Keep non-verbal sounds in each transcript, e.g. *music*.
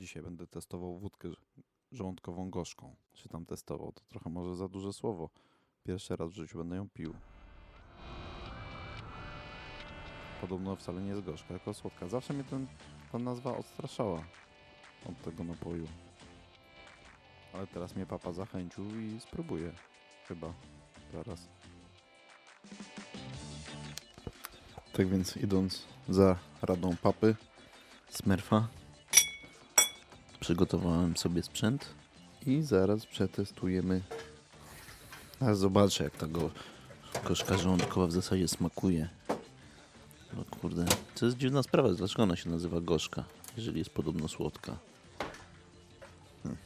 Dzisiaj będę testował wódkę żołądkową gorzką. Czy tam testował, to trochę może za duże słowo. Pierwszy raz w życiu będę ją pił. Podobno wcale nie jest gorzka, tylko słodka. Zawsze mnie ten, ta nazwa odstraszała od tego napoju. Ale teraz mnie papa zachęcił i spróbuję. Chyba. Zaraz. Tak więc idąc za radą papy, Smurfa, przygotowałem sobie sprzęt i zaraz przetestujemy. A zobaczę jak ta go, gorzka żołądkowa w zasadzie smakuje. No kurde, to jest dziwna sprawa, dlaczego ona się nazywa gorzka, jeżeli jest podobno słodka. Hmm.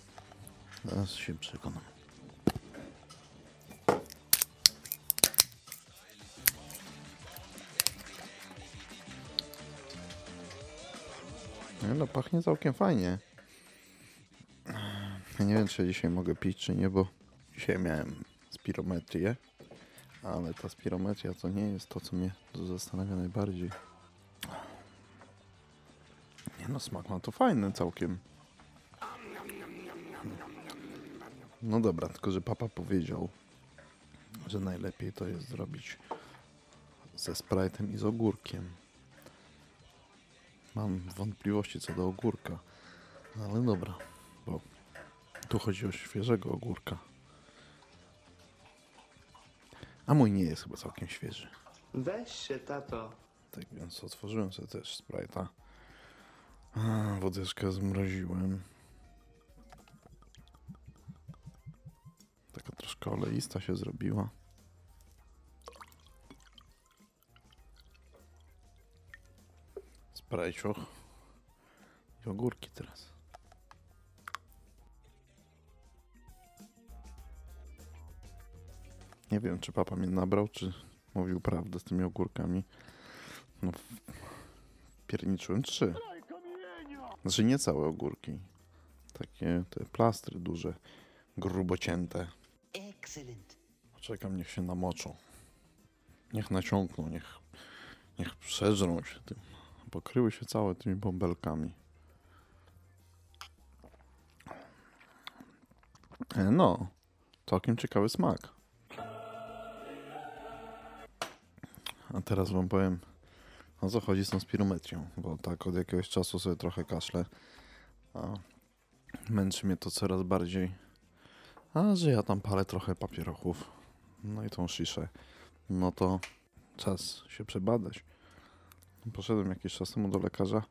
Zaraz się przekonam. No, pachnie całkiem fajnie. Nie wiem, czy dzisiaj mogę pić, czy nie, bo dzisiaj miałem spirometrię, ale ta spirometria to nie jest to, co mnie zastanawia najbardziej. Nie no, smak ma to fajny całkiem. No dobra, tylko że papa powiedział, że najlepiej to jest zrobić ze Sprite'em i z ogórkiem. Mam wątpliwości co do ogórka. No ale dobra, tu chodzi o świeżego ogórka. A mój nie jest chyba całkiem świeży. Weź się, tato. Tak więc otworzyłem sobie też Sprite'a. A, Wodeczkę zmroziłem. Taka troszkę oleista się zrobiła. Sprajcioch. I ogórki teraz. Nie wiem, czy papa mnie nabrał, czy mówił prawdę z tymi ogórkami. No, pierniczyłem trzy. Znaczy nie całe ogórki. Takie te plastry duże, grubo cięte. Excellent. Czekam, niech się namoczą. Niech naciągną, niech, niech przeżrą się tym. Pokryły się całe tymi bąbelkami. E, No, całkiem ciekawy smak. A teraz wam powiem, o co chodzi z tą spirometrią, bo tak od jakiegoś czasu sobie trochę kaszlę, a męczy mnie to coraz bardziej, a że ja tam palę trochę papierochów, no i tą sziszę, no to czas się przebadać. Poszedłem jakiś czas temu do lekarza,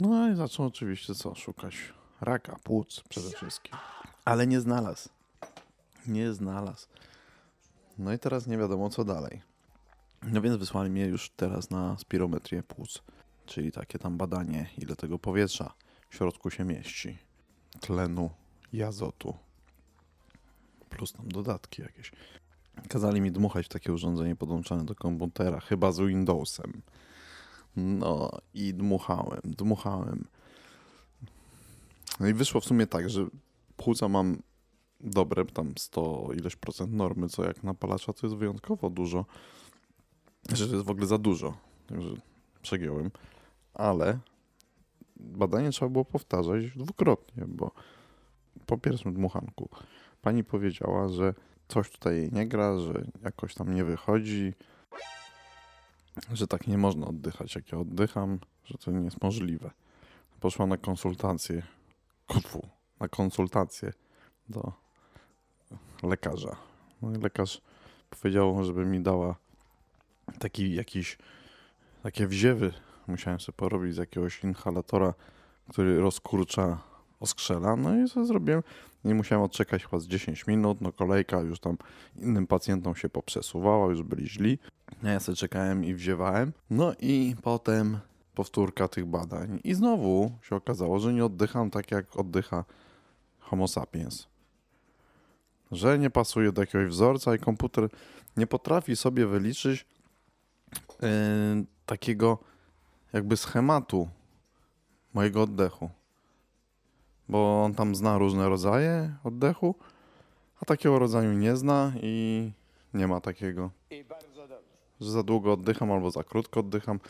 no i zaczął oczywiście co, szukać raka, płuc przede wszystkim, ale nie znalazł, nie znalazł. No i teraz nie wiadomo co dalej. No więc wysłali mnie już teraz na spirometrię płuc, czyli takie tam badanie, ile tego powietrza w środku się mieści, tlenu i azotu, plus tam dodatki jakieś. Kazali mi dmuchać w takie urządzenie podłączone do komputera, chyba z Windowsem. No i dmuchałem, dmuchałem. No i wyszło w sumie tak, że płuca mam dobre, tam 100 ileś procent normy, co jak napalacza to jest wyjątkowo dużo że to jest w ogóle za dużo. Także przegiąłem. Ale badanie trzeba było powtarzać dwukrotnie, bo po pierwszym dmuchanku pani powiedziała, że coś tutaj jej nie gra, że jakoś tam nie wychodzi, że tak nie można oddychać, jak ja oddycham, że to nie jest możliwe. Poszła na konsultację, kufu, na konsultację do lekarza. No i lekarz powiedział, żeby mi dała taki jakiś, takie wziewy musiałem sobie porobić z jakiegoś inhalatora, który rozkurcza oskrzela. No i co zrobiłem? Nie musiałem odczekać chyba z 10 minut, no kolejka już tam innym pacjentom się poprzesuwała, już byli źli. No ja sobie czekałem i wziewałem. No i potem powtórka tych badań i znowu się okazało, że nie oddycham tak jak oddycha homo sapiens. Że nie pasuje do jakiegoś wzorca i komputer nie potrafi sobie wyliczyć yy, takiego jakby schematu mojego oddechu. Bo on tam zna różne rodzaje oddechu, a takiego rodzaju nie zna i nie ma takiego. Że za długo oddycham albo za krótko oddycham.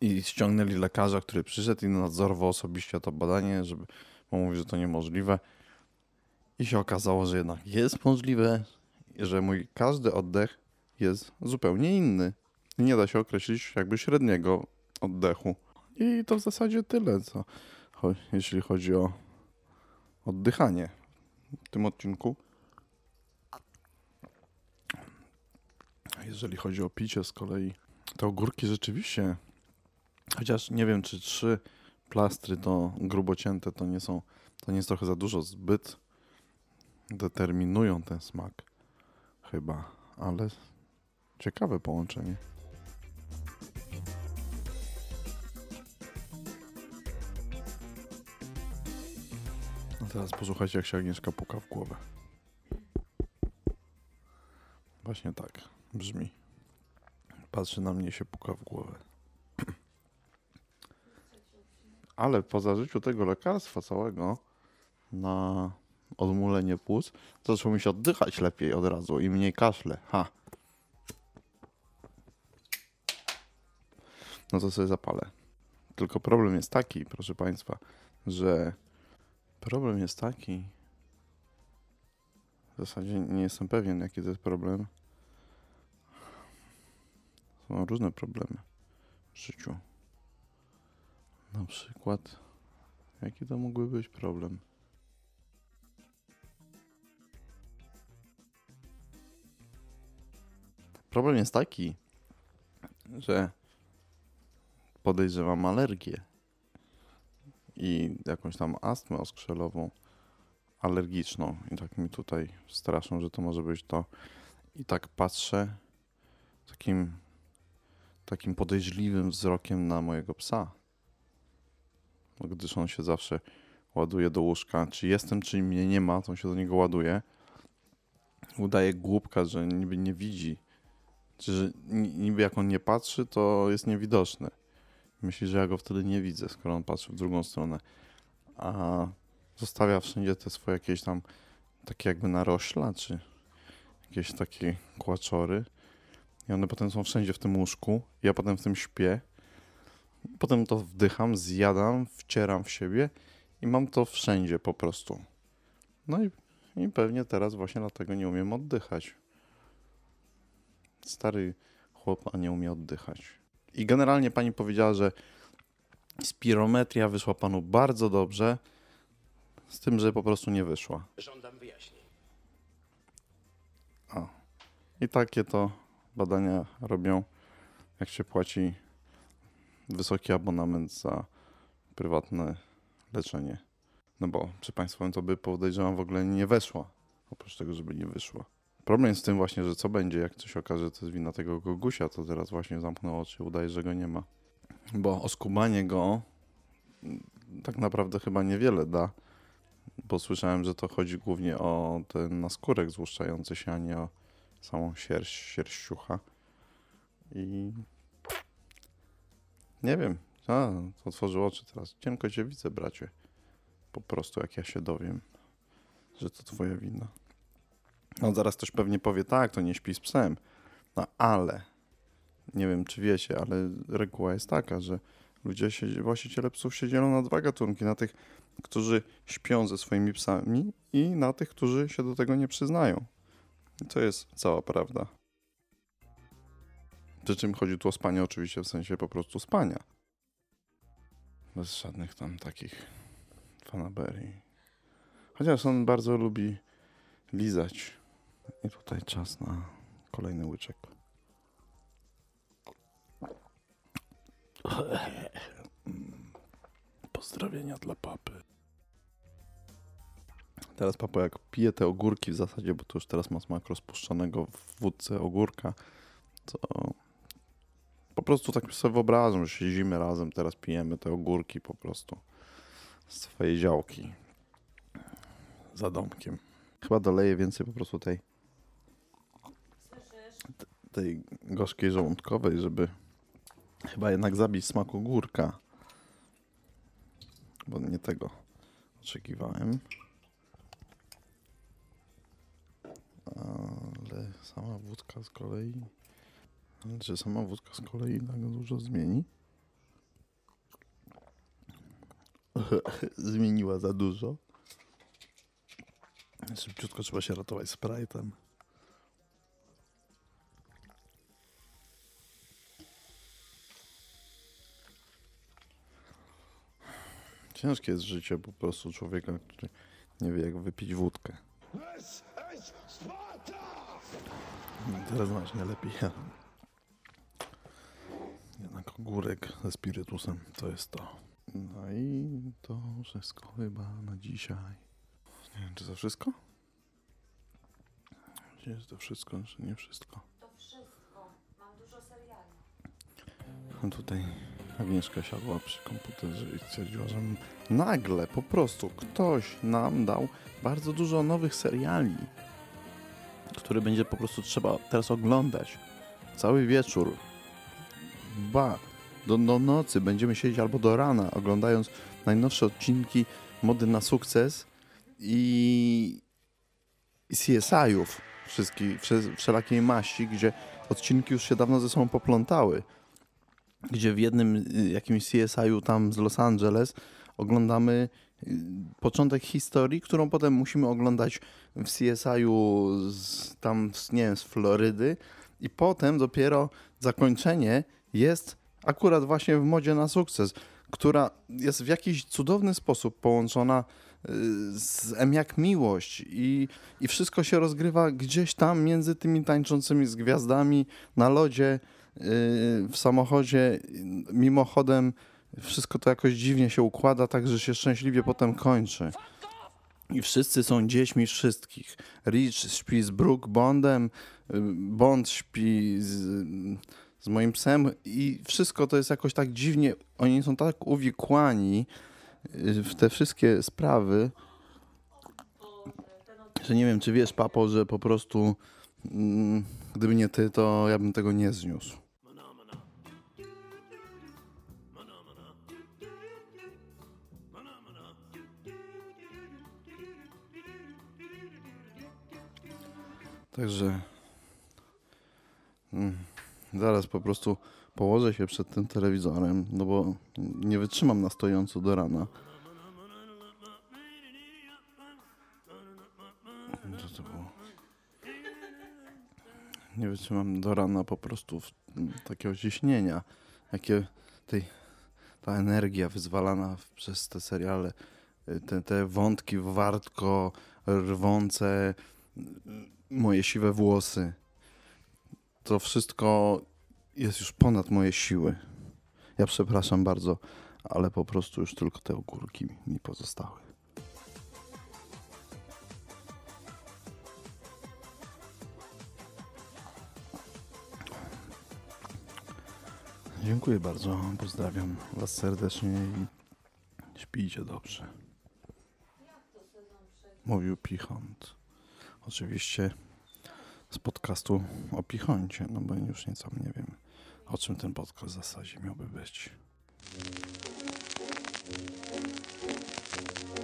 I ściągnęli lekarza, który przyszedł i nadzorował osobiście to badanie, żeby, bo mówi, że to niemożliwe. I się okazało, że jednak jest możliwe, że mój każdy oddech jest zupełnie inny. Nie da się określić jakby średniego oddechu. I to w zasadzie tyle, co jeśli chodzi o oddychanie w tym odcinku. Jeżeli chodzi o picie z kolei, te ogórki rzeczywiście, chociaż nie wiem, czy trzy plastry to grubo cięte, to nie są, to nie jest trochę za dużo, zbyt determinują ten smak chyba, ale ciekawe połączenie. Teraz posłuchajcie, jak się Agnieszka puka w głowę. Właśnie tak brzmi. Patrzy na mnie się puka w głowę. *clears throat* Ale po zażyciu tego lekarstwa całego na odmulenie płuc, zaczęło mi się oddychać lepiej od razu i mniej kaszle. Ha. No to sobie zapalę. Tylko problem jest taki, proszę Państwa, że problem jest taki. W zasadzie nie jestem pewien, jaki to jest problem. Są różne problemy w życiu. Na przykład, jaki to mógłby być problem? Problem jest taki, że podejrzewam alergię i jakąś tam astmę oskrzelową, alergiczną. I tak mi tutaj straszą, że to może być to. I tak patrzę takim, takim podejrzliwym wzrokiem na mojego psa. No, gdyż on się zawsze ładuje do łóżka. Czy jestem, czy mnie nie ma, to on się do niego ładuje. Udaje głupka, że niby nie widzi. Czy że ni- niby jak on nie patrzy, to jest niewidoczny. Myśli, że ja go wtedy nie widzę, skoro on patrzy w drugą stronę. A zostawia wszędzie te swoje jakieś tam takie jakby narośla, czy jakieś takie kłaczory. I one potem są wszędzie w tym łóżku. Ja potem w tym śpię. Potem to wdycham, zjadam, wcieram w siebie i mam to wszędzie po prostu. No i, i pewnie teraz właśnie dlatego nie umiem oddychać. Stary chłop, a nie umie oddychać. I generalnie pani powiedziała, że spirometria wyszła panu bardzo dobrze, z tym, że po prostu nie wyszła. Żądam wyjaśnień. O. I takie to badania robią, jak się płaci wysoki abonament za prywatne leczenie. No bo przy państwowym to by podejrzewam w ogóle nie weszła, oprócz tego, żeby nie wyszła. Problem jest z tym właśnie, że co będzie, jak coś okaże, że to jest wina tego Gogusia, to teraz właśnie zamknął oczy, udaje, że go nie ma. Bo oskubanie go tak naprawdę chyba niewiele da, bo słyszałem, że to chodzi głównie o ten naskórek złuszczający się, a nie o samą sierść, sierściucha. I nie wiem, a, otworzył oczy teraz. Cienko cię widzę, bracie. Po prostu jak ja się dowiem, że to twoja wina. No zaraz ktoś pewnie powie, tak, to nie śpi z psem. No ale, nie wiem czy wiecie, ale reguła jest taka, że ludzie, się, właściciele psów się dzielą na dwa gatunki. Na tych, którzy śpią ze swoimi psami i na tych, którzy się do tego nie przyznają. I to jest cała prawda. Przy czym chodzi tu o spanie oczywiście w sensie po prostu spania. Bez żadnych tam takich fanaberii. Chociaż on bardzo lubi lizać. I tutaj czas na kolejny łyczek. Pozdrowienia dla papy. Teraz papa jak pije te ogórki w zasadzie, bo to już teraz ma smak rozpuszczonego w wódce ogórka, to po prostu tak sobie wyobrażam, że siedzimy razem, teraz pijemy te ogórki po prostu z swojej działki za domkiem. Chyba doleję więcej po prostu tej tej gorzkiej żołądkowej, żeby chyba jednak zabić smak ogórka. Bo nie tego oczekiwałem. Ale sama wódka z kolei. Czy sama wódka z kolei tak dużo zmieni? *laughs* zmieniła za dużo. Szybciutko trzeba się ratować Sprite'em. Ciężkie jest życie po prostu człowieka, który nie wie jak wypić wódkę. Teraz znasz nie lepiej. Jednak ogórek ze spirytusem to jest to. No i to wszystko chyba na dzisiaj. Nie wiem, czy to wszystko? Czy jest to wszystko, czy nie wszystko? To wszystko. Mam dużo seriali. No tutaj Agnieszka siadła przy komputerze i stwierdziła, że nagle po prostu ktoś nam dał bardzo dużo nowych seriali, które będzie po prostu trzeba teraz oglądać. Cały wieczór. Ba, do, do nocy będziemy siedzieć albo do rana oglądając najnowsze odcinki Mody na sukces i, i CSI-ów wszelakiej maści, gdzie odcinki już się dawno ze sobą poplątały gdzie w jednym y, jakimś CSI-u tam z Los Angeles oglądamy y, początek historii, którą potem musimy oglądać w CSI-u z, tam, z, nie wiem, z Florydy i potem dopiero zakończenie jest akurat właśnie w modzie na sukces, która jest w jakiś cudowny sposób połączona y, z M jak miłość i, i wszystko się rozgrywa gdzieś tam między tymi tańczącymi z gwiazdami na lodzie, w samochodzie. Mimochodem wszystko to jakoś dziwnie się układa, tak że się szczęśliwie potem kończy. I wszyscy są dziećmi wszystkich. Rich śpi z Brooke Bondem, yy, Bond śpi z, z moim psem i wszystko to jest jakoś tak dziwnie, oni są tak uwikłani yy, w te wszystkie sprawy, że nie wiem, czy wiesz, papo, że po prostu mm, gdyby nie ty, to ja bym tego nie zniósł. Także mm, zaraz po prostu położę się przed tym telewizorem, no bo nie wytrzymam na stojąco do rana. Co to było? Nie wytrzymam do rana po prostu takiego ciśnienia, jakie tej, ta energia wyzwalana przez te seriale, y, te, te wątki wartko rwące, moje siwe włosy. To wszystko jest już ponad moje siły. Ja przepraszam bardzo, ale po prostu już tylko te ogórki mi pozostały. Dziękuję bardzo. Pozdrawiam Was serdecznie i śpijcie dobrze. Mówił Pichont. Oczywiście z podcastu o Pichoncie, no bo już nieco nie wiem, o czym ten podcast w zasadzie miałby być.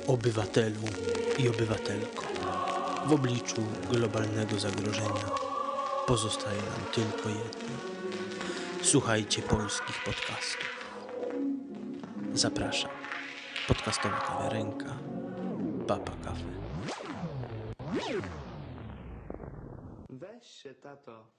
Obywatelu i obywatelko, w obliczu globalnego zagrożenia pozostaje nam tylko jedno. Słuchajcie polskich podcastów. Zapraszam. Podcastowa kawiarenka Papa Cafe. Weź się, tato.